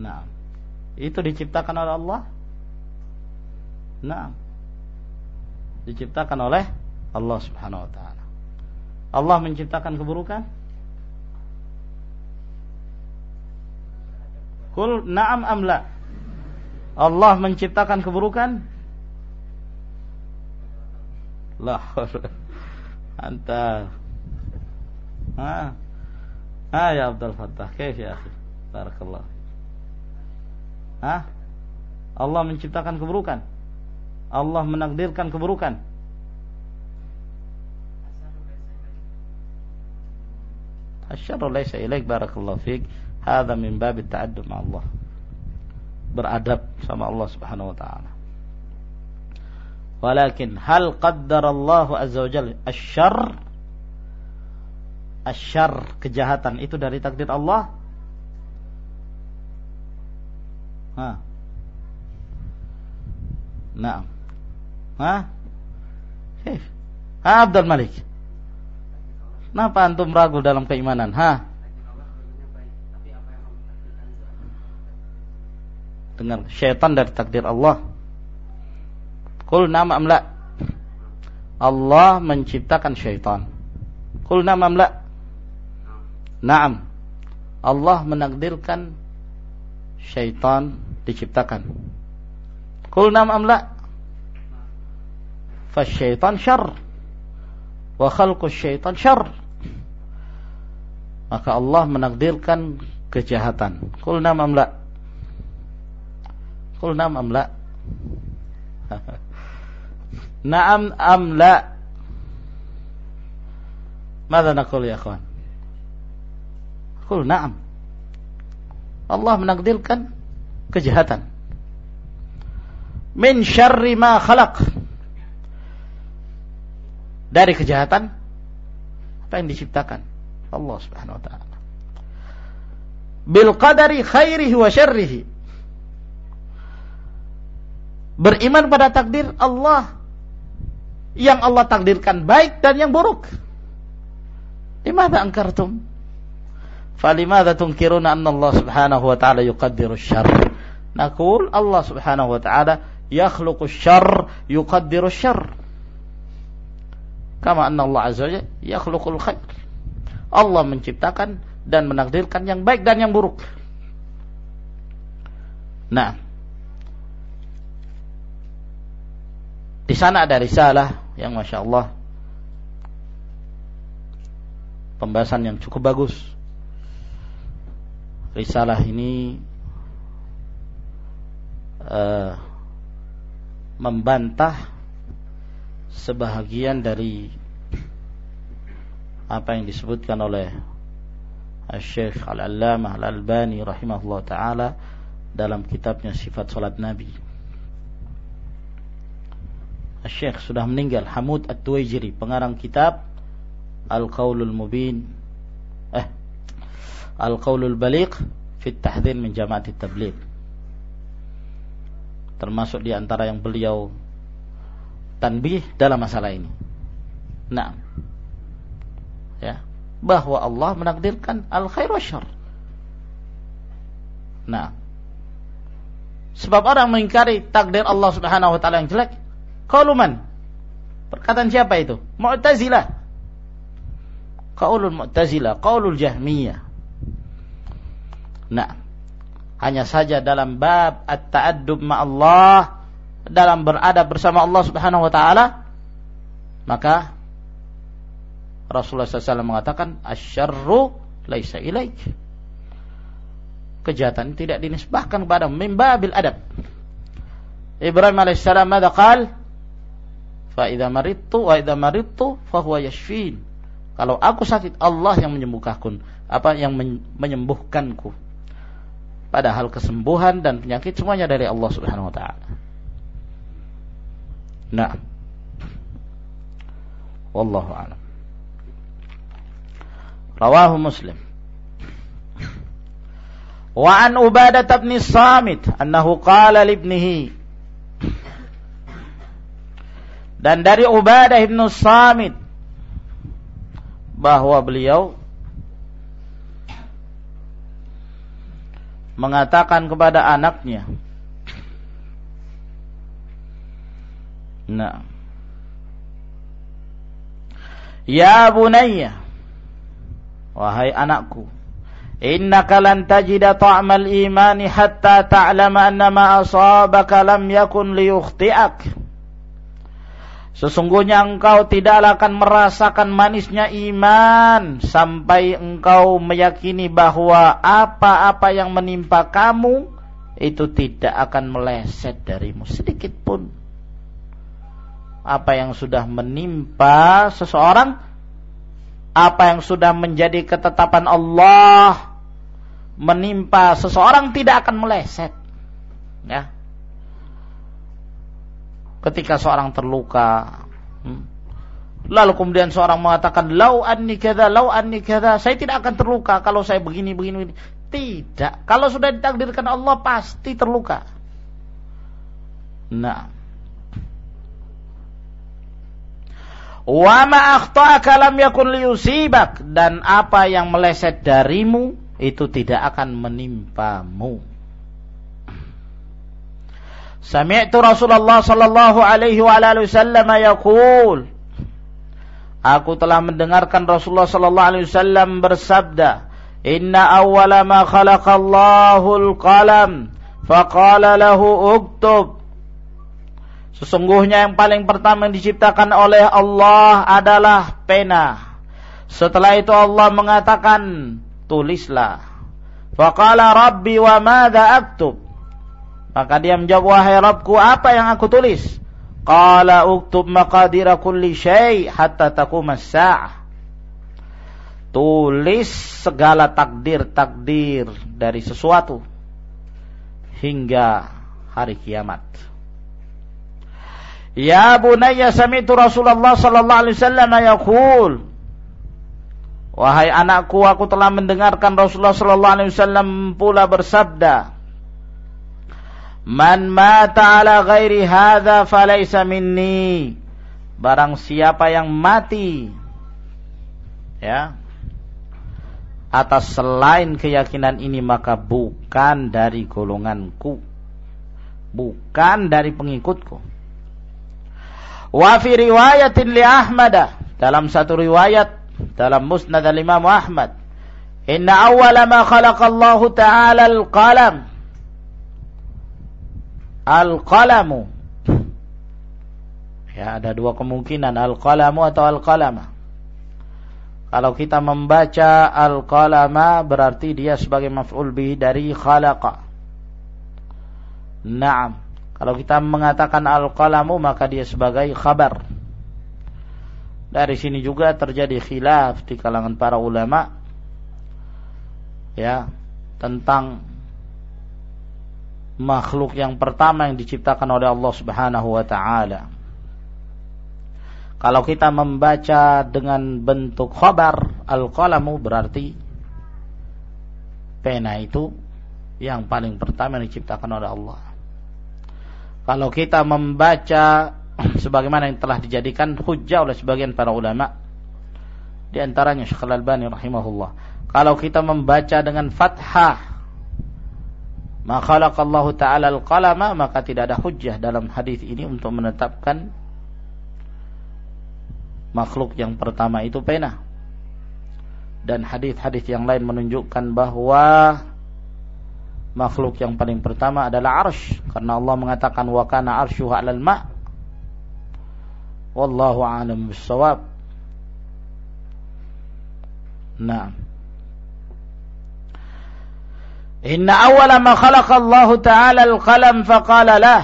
Nah, itu diciptakan oleh Allah. Nah, diciptakan oleh Allah Subhanahu wa taala. Allah menciptakan keburukan? Kul na'am amla. Allah menciptakan keburukan? Lah. Anta. Ha. Ha ya Abdul Fattah. Kaif ya akhi? Barakallah. Hah? Allah menciptakan keburukan. Allah menakdirkan keburukan. Asyarru laysa ilaik barakallahu fik. Hadha min bab ta'addub ma Allah. Beradab sama Allah Subhanahu wa taala. Walakin hal qaddara Allah azza wa jalla asyarr asyar kejahatan itu dari takdir Allah? Ha. Nah. Ha? Hei. Ha Abdul Malik. Kenapa antum ragu dalam keimanan? Ha? Dengar, syaitan dari takdir Allah. Kul nama amla. Allah menciptakan syaitan. Kul nama amla. Naam. Allah menakdirkan syaitan diciptakan. Kul nama amla. Fasyaitan syarr. Wa khalqus syaitan syarr. Maka Allah menakdirkan kejahatan. Kul nama amla. Kul nama amla. Naam am la. Mada nakul ya kawan Kul naam. Allah menakdirkan kejahatan. Min syarri ma khalaq. Dari kejahatan Apa yang diciptakan? Allah subhanahu wa ta'ala. Bil qadari khairihi wa syarrihi. Beriman pada takdir Allah yang Allah takdirkan baik dan yang buruk. Limadha angkartum? Falimadha tunkiruna anna Allah subhanahu wa ta'ala yuqaddiru syarr? Nakul Allah subhanahu wa ta'ala yakhluqu syarr yuqaddiru syarr. Kama anna Allah azza wa yakhluqul khair. Allah menciptakan dan menakdirkan yang baik dan yang buruk. Nah, di sana ada risalah yang masya Allah pembahasan yang cukup bagus. Risalah ini uh, membantah sebahagian dari apa yang disebutkan oleh Syekh Al-Allamah Al-Albani rahimahullah taala dalam kitabnya Sifat Salat Nabi. Syekh sudah meninggal. Hamud At-Tuwaijiri pengarang kitab Al-Qaulul Mubin. Eh Al-Qaulul Baliq fi Tahdhir min Jama'at termasuk di antara yang beliau tanbih dalam masalah ini. Nah, ya, bahwa Allah menakdirkan al khair wa syar. Nah, sebab orang mengingkari takdir Allah Subhanahu wa taala yang jelek, Qauluman. Perkataan siapa itu? Mu'tazilah. Qaulul Mu'tazilah, qaulul Jahmiyah. Nah, hanya saja dalam bab at-ta'addub Allah dalam beradab bersama Allah Subhanahu wa taala maka Rasulullah SAW mengatakan asyarru laisa ilaik kejahatan tidak dinisbahkan kepada mimbabil adab Ibrahim alaihissalam mada qal Fa idza maridtu wa idza maridtu fa huwa yashfin. Kalau aku sakit, Allah yang menyembuhkanku. Apa yang menyembuhkanku. Padahal kesembuhan dan penyakit semuanya dari Allah Subhanahu wa taala. Nah. Wallahu a'lam. Rawahu Muslim. Wa an Ubadah bin Samit annahu qala li ibnihi Dan dari Ubadah bin Samit bahwa beliau mengatakan kepada anaknya Nah Ya bunayya Wahai anakku Innaka lan tajida ta'mal imani hatta ta'lama anna ma asabaka lam yakun liyukhti'ak Sesungguhnya engkau tidaklah akan merasakan manisnya iman sampai engkau meyakini bahwa apa-apa yang menimpa kamu itu tidak akan meleset darimu sedikit pun. Apa yang sudah menimpa seseorang apa yang sudah menjadi ketetapan Allah menimpa seseorang tidak akan meleset. Ya. Ketika seorang terluka, hmm, lalu kemudian seorang mengatakan, "Lau anni kada, lau anni kada, saya tidak akan terluka kalau saya begini begini." begini. Tidak. Kalau sudah ditakdirkan Allah pasti terluka. Nah. Wa ma akhta'aka lam yakun liyusibak dan apa yang meleset darimu itu tidak akan menimpamu. Sami'tu Rasulullah sallallahu alaihi wa alihi wasallam yaqul Aku telah mendengarkan Rasulullah sallallahu alaihi wasallam bersabda Inna awwala ma khalaqallahu al-qalam faqala lahu uktub Sesungguhnya yang paling pertama yang diciptakan oleh Allah adalah pena. Setelah itu Allah mengatakan, tulislah. Faqala Rabbi wa madha aktub? Maka dia menjawab, wahai Rabbku, apa yang aku tulis? Qala uktub maqadira kulli syai' hatta taquma as-sa'ah tulis segala takdir-takdir dari sesuatu hingga hari kiamat. Ya bunayya sami'tu Rasulullah sallallahu alaihi wasallam yaqul Wahai anakku aku telah mendengarkan Rasulullah sallallahu alaihi wasallam pula bersabda Man mata ala ghairi hadza falaysa minni. Barang siapa yang mati ya atas selain keyakinan ini maka bukan dari golonganku bukan dari pengikutku. Wa fi riwayatin li Ahmad dalam satu riwayat dalam musnad al-Imam Ahmad inna awwala ma khalaqallahu ta'ala al-qalam al-qalamu ya ada dua kemungkinan al-qalamu atau al-qalama kalau kita membaca al-qalama berarti dia sebagai maf'ul bihi dari khalaqa. Naam. Kalau kita mengatakan al-qalamu maka dia sebagai khabar. Dari sini juga terjadi khilaf di kalangan para ulama ya tentang makhluk yang pertama yang diciptakan oleh Allah Subhanahu wa taala. Kalau kita membaca dengan bentuk khabar al-qalamu berarti pena itu yang paling pertama yang diciptakan oleh Allah. Kalau kita membaca sebagaimana yang telah dijadikan hujjah oleh sebagian para ulama di antaranya Syekh Al-Albani rahimahullah. Kalau kita membaca dengan fathah maka Allah taala al-qalama maka tidak ada hujjah dalam hadis ini untuk menetapkan makhluk yang pertama itu pena. Dan hadis-hadis yang lain menunjukkan bahwa makhluk yang paling pertama adalah arsh karena Allah mengatakan wa kana arshuhu 'alal ma' wallahu a'lam bissawab. Nah. Inna awwala ma khalaqa Allah Ta'ala al-qalam faqala lah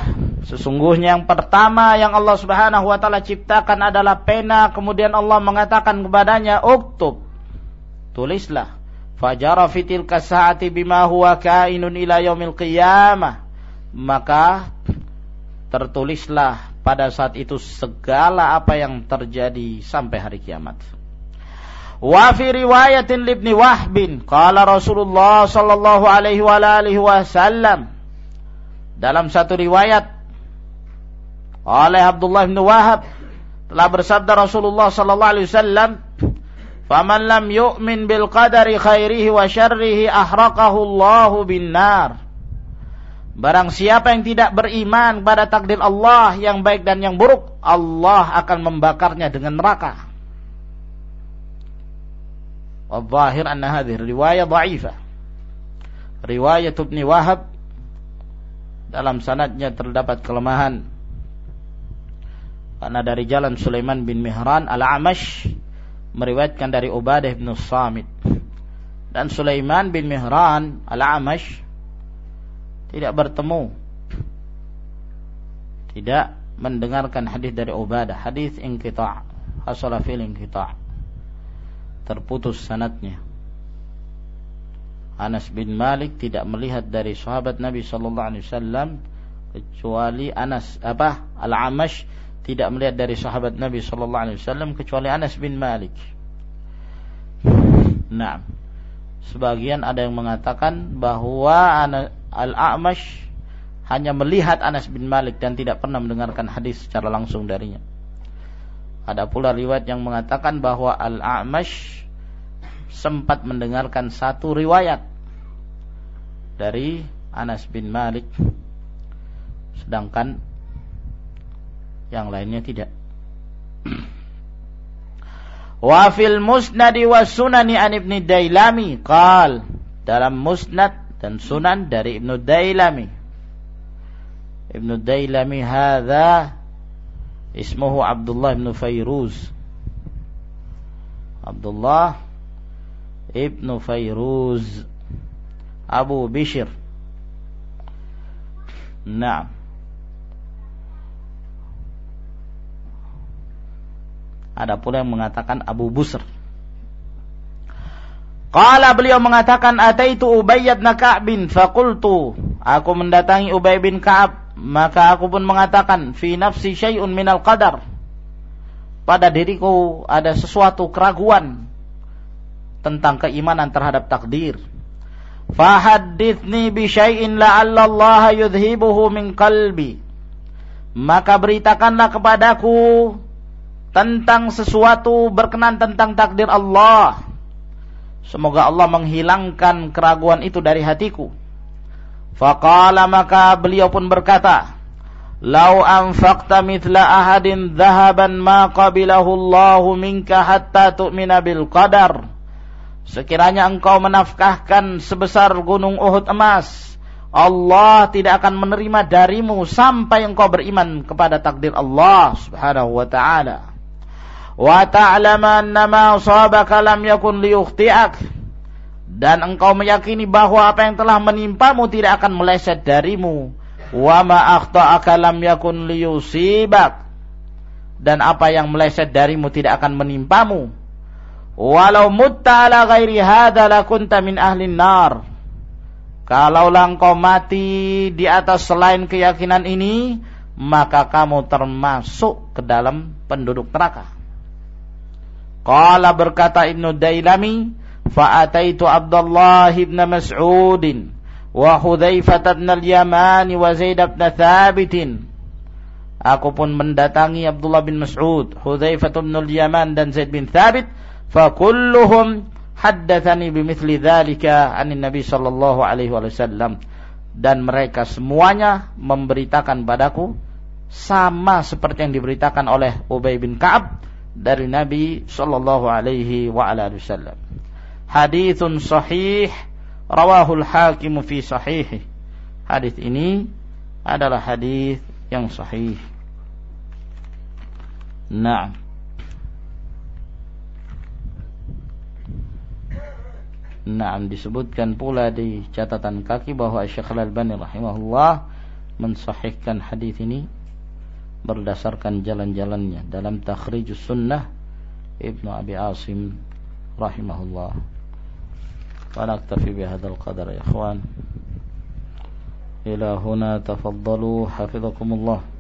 Sesungguhnya yang pertama yang Allah Subhanahu wa taala ciptakan adalah pena, kemudian Allah mengatakan kepadanya, "Uktub." Tulislah. Fajara fitil kasa'ati bima huwa kainun ila yaumil qiyamah. Maka tertulislah pada saat itu segala apa yang terjadi sampai hari kiamat. Wa fi riwayatin libni Wahbin qala Rasulullah sallallahu alaihi wa alihi wasallam dalam satu riwayat oleh Abdullah bin Wahab telah bersabda Rasulullah sallallahu alaihi wasallam Faman lam yu'min bil qadari khairihi wa syarrihi ahraqahu Allahu bin nar. Barang siapa yang tidak beriman pada takdir Allah yang baik dan yang buruk, Allah akan membakarnya dengan neraka. Wadzahir anna hadhihi riwayah dha'ifah. Riwayat Ibnu Wahab dalam sanadnya terdapat kelemahan karena dari jalan Sulaiman bin Mihran al-Amash meriwayatkan dari Ubadah bin Samit. Dan Sulaiman bin Mihran al-Amash tidak bertemu. Tidak mendengarkan hadis dari Ubadah, hadis inqita', hasala fil inqita'. Terputus sanatnya. Anas bin Malik tidak melihat dari sahabat Nabi sallallahu alaihi wasallam kecuali Anas apa Al-Amash tidak melihat dari sahabat Nabi sallallahu alaihi wasallam kecuali Anas bin Malik. Nah, sebagian ada yang mengatakan bahwa Al-A'mash hanya melihat Anas bin Malik dan tidak pernah mendengarkan hadis secara langsung darinya. Ada pula riwayat yang mengatakan bahwa Al-A'mash sempat mendengarkan satu riwayat dari Anas bin Malik. Sedangkan yang lainnya tidak. Wa fil musnad wa sunani an ibni dailami. Qal dalam musnad dan sunan dari ibnu dailami. Ibnu dailami hadza ismuhu Abdullah ibnu Fayruz Abdullah Ibnu Fayruz Abu Bishr. Nah Ada pula yang mengatakan Abu Busr Qala beliau mengatakan ataitu Ubay bin Ka'bin faqultu aku mendatangi Ubay bin Ka'ab maka aku pun mengatakan fi nafsi syai'un minal qadar pada diriku ada sesuatu keraguan tentang keimanan terhadap takdir. Fahaddithni bi syai'in la'alla Allah yudhibuhu min qalbi. Maka beritakanlah kepadaku tentang sesuatu berkenan tentang takdir Allah. Semoga Allah menghilangkan keraguan itu dari hatiku. Faqala maka beliau pun berkata, "Lau anfaqta mithla ahadin dhahaban ma qabilahu Allah minka hatta tu'mina bil qadar." Sekiranya engkau menafkahkan sebesar gunung Uhud emas, Allah tidak akan menerima darimu sampai engkau beriman kepada takdir Allah Subhanahu wa taala. Anna ma asabaka lam yakun liyukhti'ak. Dan engkau meyakini bahwa apa yang telah menimpamu tidak akan meleset darimu. Wa ma akhta'aka lam yakun liyusibak. Dan apa yang meleset darimu tidak akan menimpamu Walau mutta ala ghairi hadha lakunta min ahli nar. Kalau engkau mati di atas selain keyakinan ini, maka kamu termasuk ke dalam penduduk neraka. Qala berkata Ibnu Dailami, fa'ataitu Abdullah ibn Mas'udin wa Hudzaifah ibn al-Yaman wa Zaid ibn Thabit. Aku pun mendatangi Abdullah bin Mas'ud, Hudzaifah ibn al-Yaman dan Zaid bin Thabit fakulluhum haddatsani bimithli dzalika anin nabi sallallahu alaihi wasallam dan mereka semuanya memberitakan padaku sama seperti yang diberitakan oleh Ubay bin Ka'ab dari Nabi sallallahu alaihi wa ala wasallam. Haditsun sahih rawahul hakim fi sahih. Hadis ini adalah hadis yang sahih. Nah. Nah, disebutkan pula di catatan kaki bahwa Syekh Al-Albani rahimahullah mensahihkan hadis ini berdasarkan jalan-jalannya dalam Takhrijus Sunnah Ibnu Abi Asim rahimahullah. Wa naktafi bihadzal qadar ya. Ila huna tafaddalu hafizakumullah.